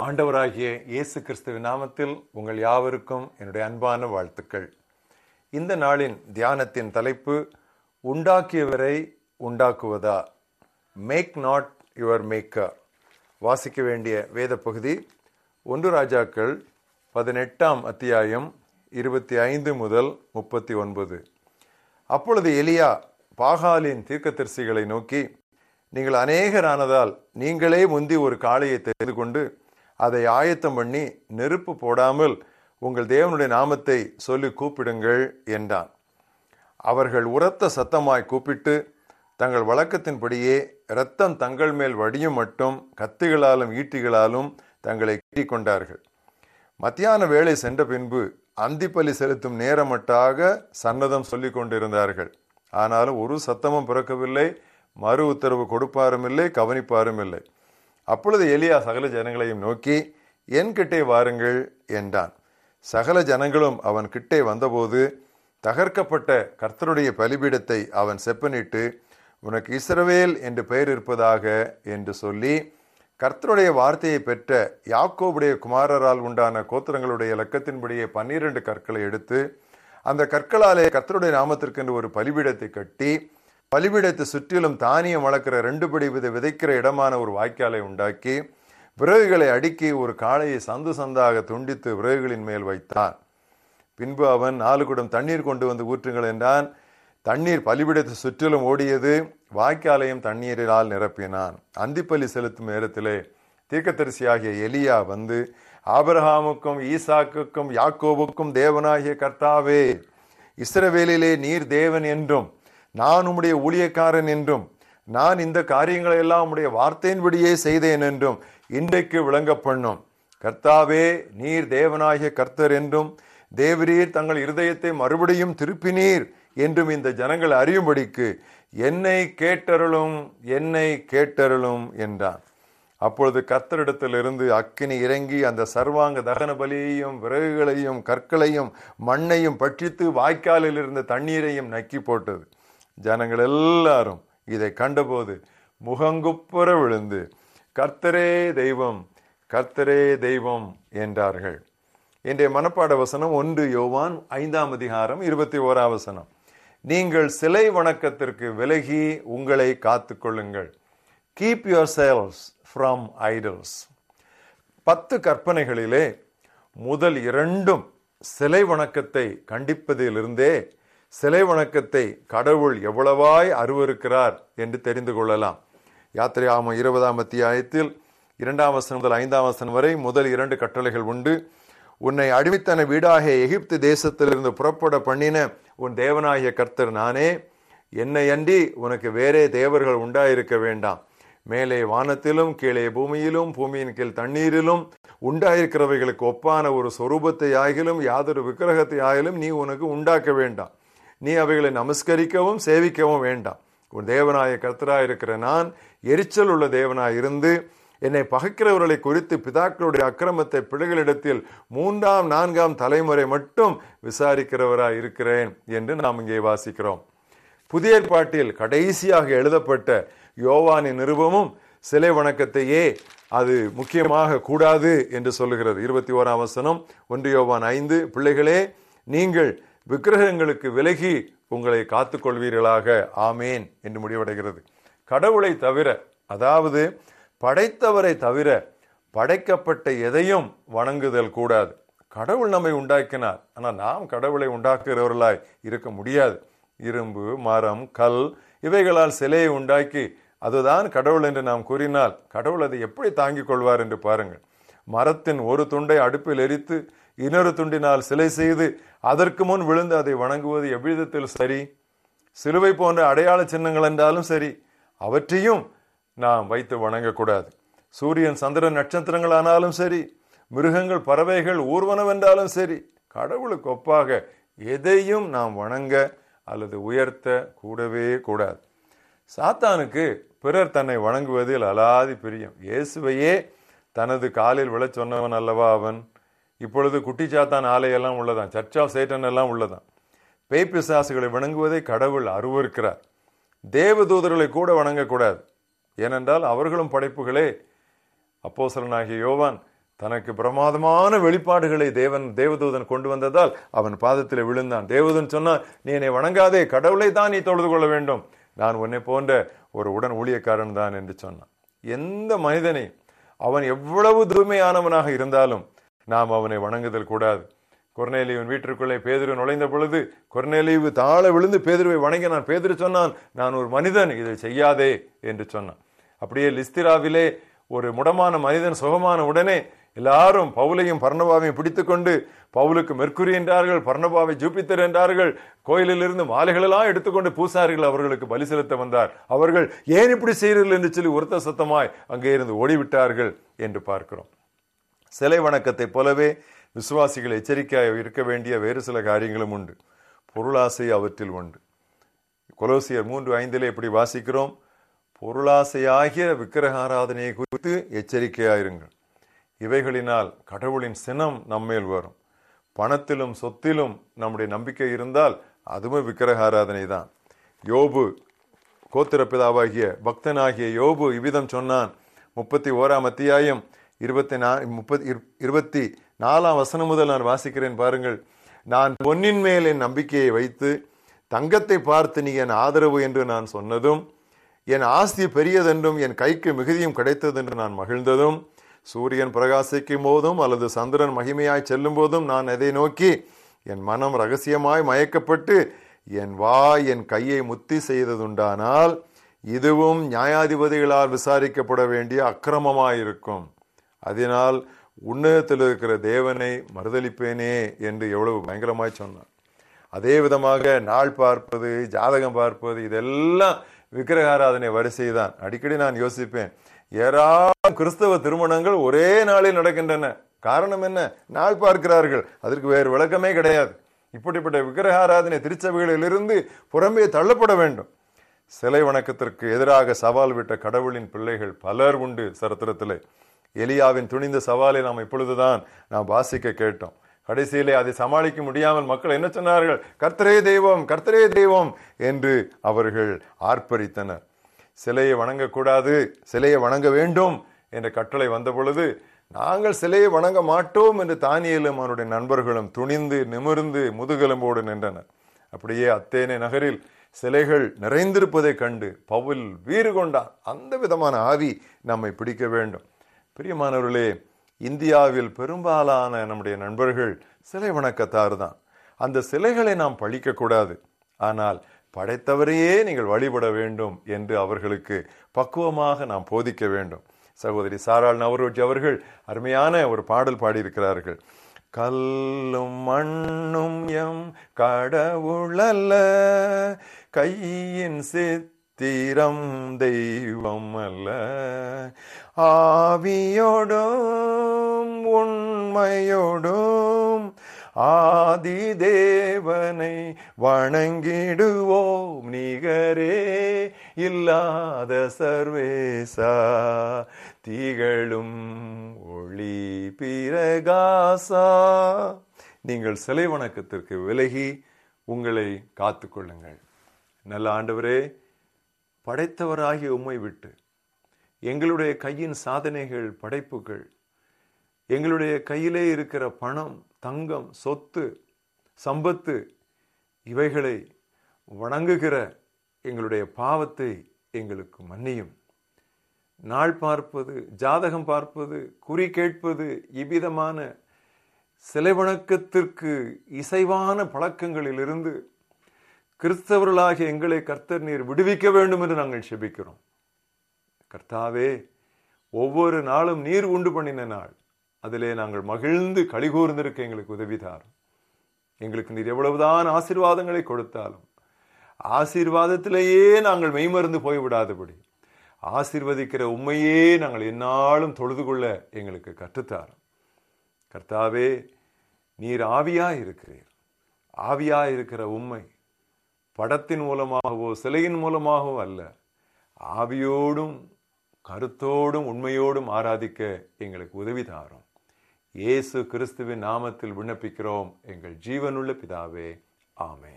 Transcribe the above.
ஆண்டவராகிய இயேசு கிறிஸ்துவின் நாமத்தில் உங்கள் யாவருக்கும் என்னுடைய அன்பான வாழ்த்துக்கள். இந்த நாளின் தியானத்தின் தலைப்பு உண்டாக்கியவரை உண்டாக்குவதா? மேக் நாட் யுவர் மேக்கர் வாசிக்க வேண்டிய வேத பகுதி ஒன்று ராஜாக்கள் பதினெட்டாம் அத்தியாயம் இருபத்தி ஐந்து முதல் முப்பத்தி ஒன்பது அப்பொழுது எலியா பாகாலின் தீர்க்கதரிசிகளை நோக்கி நீங்கள் அநேகரானதால் நீங்களே முந்தி ஒரு காளையை தெரிந்து கொண்டு அதை ஆயத்தம் பண்ணி நெருப்பு போடாமல் உங்கள் தேவனுடைய நாமத்தை சொல்லி கூப்பிடுங்கள் என்றான். அவர்கள் உரத்த சத்தமாய் கூப்பிட்டு தங்கள் வழக்கத்தின்படியே இரத்தம் தங்கள் மேல் வடியும் மட்டும் கத்திகளாலும் ஈட்டிகளாலும் தங்களை கீட்டிக் கொண்டார்கள் மத்தியான வேலை சென்ற பின்பு அந்திப்பலி செலுத்தும் நேரமட்டாக சன்னதம் சொல்லி கொண்டிருந்தார்கள். ஆனாலும் ஒரு சத்தமும் பிறக்கவில்லை மறு உத்தரவு கொடுப்பாரும் இல்லை கவனிப்பாரும் இல்லை அப்பொழுது எலியா சகல ஜனங்களையும் நோக்கி என் கிட்டே வாருங்கள் என்றான். சகல ஜனங்களும் அவன் கிட்டே வந்தபோது தகர்க்கப்பட்ட கர்த்தருடைய பலிபீடத்தை அவன் செப்பனிட்டு உனக்கு இஸ்ரவேல் என்று பெயர் இருப்பதாக என்று சொல்லி கர்த்தருடைய வார்த்தையை பெற்ற யாக்கோபுடைய குமாரரால் உண்டான கோத்திரங்களுடைய இலக்கத்தின்படியே பன்னிரண்டு கற்களை எடுத்து அந்த கற்களாலே கர்த்தருடைய நாமத்திற்கென்று ஒரு பலிபீடத்தை கட்டி பலிபீடத்தை சுற்றிலும் தானியம் வளர்க்கிற ரெண்டு படி வித விதைக்கிற இடமான ஒரு வாய்க்காலை உண்டாக்கி விறகுகளை அடுக்கி ஒரு காளையை சந்து சந்தாக துண்டித்து விறகுகளின் மேல் வைத்தான் பின்பு அவன் நாலு குடம் தண்ணீர் கொண்டு வந்து ஊற்றுங்கள் என்றான். தண்ணீர் பலிபிடத்தை சுற்றிலும் ஓடியது வாய்க்காலையும் தண்ணீரால் நிரப்பினான். அந்திப்பலி செலுத்தும் நேரத்திலே தீர்க்கதரிசியாகிய எலியா வந்து ஆபரஹாமுக்கும் ஈசாக்குக்கும் யாக்கோவுக்கும் தேவனாகிய கர்த்தாவே இஸ்ரவேலிலே நீர் தேவன் என்றும் நான் உம்முடைய ஊழியக்காரன் என்றும் நான் இந்த காரியங்களை எல்லாம் உம்முடைய வார்த்தையின்படியே செய்தேன் என்றும் இன்றைக்கு விளங்க பண்ணும். கர்த்தாவே நீர் தேவனாகிய கர்த்தர் என்றும் தேவரீர் தங்கள் இருதயத்தை மறுபடியும் திருப்பினீர் என்றும் இந்த ஜனங்கள் அறியும்படிக்கு என்னை கேட்டருளும் என்னை கேட்டருளும் என்றான் அப்பொழுது கத்தரிடத்திலிருந்து அக்கினி இறங்கி அந்த சர்வாங்க தகன பலியையும் விறகுகளையும் கற்களையும் மண்ணையும் பட்சித்து வாய்க்காலில் இருந்த தண்ணீரையும் நக்கி போட்டது. ஜனங்கள் எல்லாரும் இதை கண்டபோது முகங்குப்புற விழுந்து கர்த்தரே தெய்வம் கர்த்தரே தெய்வம் என்றார்கள். இன்றைய மனப்பாட வசனம் ஒன்று யோவான் ஐந்தாம் அதிகாரம் இருபத்தி ஓராம் வசனம். நீங்கள் சிலை வணக்கத்திற்கு விலகி உங்களை காத்துக்கொள்ளுங்கள். Keep your selves from idols பத்து கற்பனைகளிலே முதல் இரண்டும் சிலை வணக்கத்தை கண்டிப்பதிலிருந்தே சிலை வணக்கத்தை கடவுள் எவ்வளவாய் அருவருக்கிறார் என்று தெரிந்து கொள்ளலாம். யாத்திரையாம இருபதாம் அத்தியாயத்தில் இரண்டாம் வசனம் முதல் ஐந்தாம் வசனம் வரை முதல் இரண்டு கட்டளைகள் உண்டு. உன்னை அடிமைத்தன வீடாக எகிப்து தேசத்திலிருந்து புறப்பட பண்ணின உன் தேவனாகிய கர்த்தர் நானே. என்னை அன்றி உனக்கு வேறே தேவர்கள் உண்டாயிருக்க வேண்டாம். மேலே வானத்திலும் கீழே பூமியிலும் பூமியின் கீழ் தண்ணீரிலும் உண்டாயிருக்கிறவைகளுக்கு ஒப்பான ஒரு சொரூபத்தை ஆகிலும் யாதொரு விக்கிரகத்தை ஆகிலும் நீ உனக்கு உண்டாக்க வேண்டாம். நீ அவைகளை நமஸ்கரிக்கவும் சேவிக்கவும் வேண்டாம். உன் தேவனாய கர்த்தராய் இருக்கிற நான் எரிச்சல் உள்ள தேவனாய் இருந்து என்னை பகைக்கிறவர்களை குறித்து பிதாக்களுடைய அக்கிரமத்தை பிள்ளைகளிடத்தில் மூன்றாம் நான்காம் தலைமுறை மட்டும் விசாரிக்கிறவராய் இருக்கிறேன் என்று நாம் இங்கே வாசிக்கிறோம். புதிய ஏற்பாட்டில் கடைசியாக எழுதப்பட்ட யோவானின் நிருபமும் சிலை வணக்கத்தையே அது முக்கியமாக கூடாது என்று சொல்லுகிறது. இருபத்தி ஓராம் வசனம் ஒன்று யோவான் ஐந்து பிள்ளைகளே நீங்கள் விக்கிரகங்களுக்கு விலகி உங்களை காத்துக்கொள்வீர்களாக. ஆமேன் என்று முடிவடைகிறது. கடவுளை தவிர அதாவது படைத்தவரை தவிர படைக்கப்பட்ட எதையும் வணங்குதல் கூடாது. கடவுள் நம்மை உண்டாக்கினார். ஆனால் நாம் கடவுளை உண்டாக்குகிறவர்களாய் இருக்க முடியாது. இரும்பு மரம் கல் இவைகளால் சிலையை உண்டாக்கி அதுதான் கடவுள் என்று நாம் கூறினால் கடவுள் அதை எப்படி தாங்கிக் கொள்வார் என்று பாருங்கள். மரத்தின் ஒரு துண்டை அடுப்பில் எரித்து இன்னொரு துண்டினால் சிலை செய்து அதற்கு முன் விழுந்து அதை வணங்குவது எவ்விதத்தில் சரி? சிலுவை போன்ற அடையாள சின்னங்கள் என்றாலும் சரி அவற்றையும் நாம் வைத்து வணங்கக்கூடாது. சூரியன் சந்திரன் நட்சத்திரங்கள் ஆனாலும் சரி மிருகங்கள் பறவைகள் ஊர்வனவென்றாலும் சரி கடவுளுக்கு ஒப்பாக எதையும் நாம் வணங்க அல்லது உயர்த்த கூடவே கூடாது. சாத்தானுக்கு பிறர் தன்னை வணங்குவதில் அலாதி பிரியம். இயேசுவையே தனது காலில் விழச் சொன்னவன் அல்லவா அவன்? இப்பொழுது குட்டிச்சாத்தான் ஆலையெல்லாம் உள்ளதான் சர்ச் ஆஃப் சேட்டன் எல்லாம் உள்ளதான் பேய் பிசாசுகளை வணங்குவதை கடவுள் அருவருக்கிறார். தேவதூதர்களை கூட வணங்கக்கூடாது. ஏனென்றால் அவர்களும் படைப்புகளே. அப்போசலனாகிய யோவான் தனக்கு பிரமாதமான வெளிப்பாடுகளை தேவன் தேவதூதன் கொண்டு வந்ததால் அவன் பாதத்தில் விழுந்தான். தேவதூதன் சொன்னான் நீ என்னை வணங்காதே. கடவுளை தான் நீ தொழுது கொள்ள வேண்டும். நான் உன்னை போன்ற ஒரு உடன் ஊழியக்காரன் தான் என்று சொன்னான். எந்த மனிதனை அவன் எவ்வளவு தூய்மையானவனாக இருந்தாலும் நாம் அவனை வணங்குதல் கூடாது. கொர்நேலியவன் வீட்டிற்குள்ளே பேதிரு நுழைந்த பொழுது கொர்நேலியவு தாழ விழுந்து பேதுருவை வணங்கினான் பேதிரு சொன்னான் நான் ஒரு மனிதன் இதை செய்யாதே என்று சொன்னான். அப்படியே லிஸ்திராவிலே ஒரு முடமான மனிதன் சுகமான உடனே எல்லாரும் பவுலையும் பர்ணபாவையும் பிடித்துக்கொண்டு பவுலுக்கு மெர்க்குரி என்றார்கள் பர்ணபாவை ஜூபித்தர் என்றார்கள் கோயிலில் இருந்து மாலைகளெல்லாம் எடுத்துக்கொண்டு பூசாரிகள் அவர்களுக்கு பலி செலுத்த வந்தார். அவர்கள் ஏன் இப்படி செய்கிறீர்கள்? என்று சொல்லி உரத்த சத்தமாய் அங்கே இருந்து ஓடிவிட்டார்கள் என்று பார்க்கிறோம். சிலை வணக்கத்தை போலவே விசுவாசிகள் எச்சரிக்கையாக இருக்க வேண்டிய வேறு சில காரியங்களும் உண்டு. பொருளாசை அவற்றில் உண்டு. கொலோசியர் மூன்று ஐந்திலே இப்படி வாசிக்கிறோம்? பொருளாசையாகிய விக்கிரகாராதனையை குறித்து எச்சரிக்கையாயிருங்கள் இவைகளினால் கடவுளின் சினம் நம்மேல் வரும். பணத்திலும் சொத்திலும் நம்முடைய நம்பிக்கை இருந்தால் அதுவும் விக்கிரகாராதனை தான். யோபு கோத்திரப்பிதாவாகிய பக்தனாகிய யோபு இவ்விதம் சொன்னான். முப்பத்தி ஓராம் அத்தியாயம் இருபத்தி நா முப்பத்தி இருபத்தி நாலாம் வசனம் முதல் நான் வாசிக்கிறேன் பாருங்கள். நான் பொன்னின் மேல் என் நம்பிக்கையை வைத்து தங்கத்தை பார்த்து நீ என் ஆதரவு என்று நான் சொன்னதும் என் ஆஸ்தி பெரியதென்றும் என் கைக்கு மிகுதியும் கிடைத்ததென்று நான் மகிழ்ந்ததும் சூரியன் பிரகாசிக்கும் போதும் அல்லது சந்திரன் மகிமையாய் செல்லும் போதும் நான் எதை நோக்கி என் மனம் ரகசியமாய் மயக்கப்பட்டு என் வாய் என் கையை முத்தி செய்ததுண்டானால் இதுவும் நியாயாதிபதிகளால் விசாரிக்கப்பட வேண்டிய அக்கிரமமாயிருக்கும். அதனால் உன்னதத்தில் இருக்கிற தேவனை மறுதளிப்பேனே என்று எவ்வளவு பயங்கரமாய் சொன்னான். அதே விதமாக நாள் பார்ப்பது ஜாதகம் பார்ப்பது இதெல்லாம் விக்கிரகாராதனை வரிசை தான் அடிக்கடி நான் யோசிப்பேன் ஏராளம் கிறிஸ்தவ திருமணங்கள் ஒரே நாளில் நடக்கின்றன. காரணம் என்ன? நாள் பார்க்கிறார்கள். அதற்கு வேறு விளக்கமே கிடையாது. இப்படிப்பட்ட விக்கிரகாராதனை திருச்சபைகளிலிருந்து புறம்பே தள்ளப்பட வேண்டும். சிலை வணக்கத்திற்கு எதிராக சவால் விட்ட கடவுளின் பிள்ளைகள் பலர் உண்டு சரித்திரத்திலே. எலியாவின் துணிந்த சவாலை நாம் இப்பொழுதுதான் நாம் வாசிக்க கேட்டோம். கடைசியிலே அதை சமாளிக்க முடியாமல் மக்கள் என்ன சொன்னார்கள்? கர்த்தரே தெய்வம் கர்த்தரே தெய்வம் என்று அவர்கள் ஆர்ப்பரித்தனர். சிலையை வணங்கக்கூடாது சிலையை வணங்க வேண்டும் என்ற கட்டளை வந்த பொழுது நாங்கள் சிலையை வணங்க மாட்டோம் என்று தானியலும் அவனுடைய நண்பர்களும் துணிந்து நிமிர்ந்து முதுகெலும்போடு நின்றனர். அப்படியே அத்தேனை நகரில் சிலைகள் நிறைந்திருப்பதை கண்டு பவுல் வீறு கொண்டான். அந்த விதமான ஆவி நம்மை பிடிக்க வேண்டும். பிரியமானவர்களே இந்தியாவில் பெரும்பாலான நம்முடைய நண்பர்கள் சிலை வணக்கத்தார் தான். அந்த சிலைகளை நாம் பழிக்கக்கூடாது ஆனால் படைத்தவரையே நீங்கள் வழிபட வேண்டும் என்று அவர்களுக்கு பக்குவமாக நாம் போதிக்க வேண்டும். சகோதரி சாரால் நவரோஜி அவர்கள் அருமையான ஒரு பாடல் பாடியிருக்கிறார்கள். கல்லும் மண்ணும் எம் கடவுளல்ல கையின் சித்திரம் தெய்வம் அல்ல ஆவியோடும் உண்மையோடும் ஆதி தேவனை வணங்கிடுவோம் நிகரே இல்லாத சர்வேசா. திகழும் ஒளி பிரகாசா. நீங்கள் சிலை வணக்கத்திற்கு விலகி உங்களை காத்துக்கொள்ளுங்கள் நல்ல ஆண்டவரே படைத்தவராகிய உம்மை விட்டு. எங்களுடைய கையின் சாதனைகள் படைப்புகள் எங்களுடைய கையிலே இருக்கிற பணம் தங்கம் சொத்து சம்பத்து இவைகளை வணங்குகிற எங்களுடைய பாவத்தை எங்களுக்கு மன்னியும். நாள் பார்ப்பது ஜாதகம் பார்ப்பது குறி கேட்பது இவ்விதமான சிலை வணக்கத்திற்கு இசைவான பழக்கங்களிலிருந்து கிறிஸ்தவர்களாகிய எங்களை கர்த்தர் நீர் விடுவிக்க வேண்டும் என்று நாங்கள் செபிக்கிறோம். கர்த்தாவே ஒவ்வொரு நாளும் நீர் உண்டு பண்ணின நாள். அதிலே நாங்கள் மகிழ்ந்து கழிகூர்ந்திருக்க எங்களுக்கு உதவிதார் எங்களுக்கு நீர் எவ்வளவுதான் ஆசீர்வாதங்களை கொடுத்தாலும் ஆசீர்வாதத்திலேயே நாங்கள் மெய்மறந்து போய்விடாதபடி ஆசீர்வதிக்கிற உண்மையே நாங்கள் எந்நாளும் தொழுது கொள்ள எங்களுக்கு கற்றுத்தார் கர்த்தாவே நீர் ஆவியா இருக்கிறீர் ஆவியா இருக்கிற உண்மை படத்தின் மூலமாகவோ சிலையின் மூலமாகவோ அல்ல. ஆவியோடும் கருத்தோடும் உண்மையோடும் ஆராதிக்க எங்களுக்கு உதவி தாரும். இயேசு கிறிஸ்துவின் நாமத்தில் விண்ணப்பிக்கிறோம். எங்கள் ஜீவனுள்ள பிதாவே ஆமே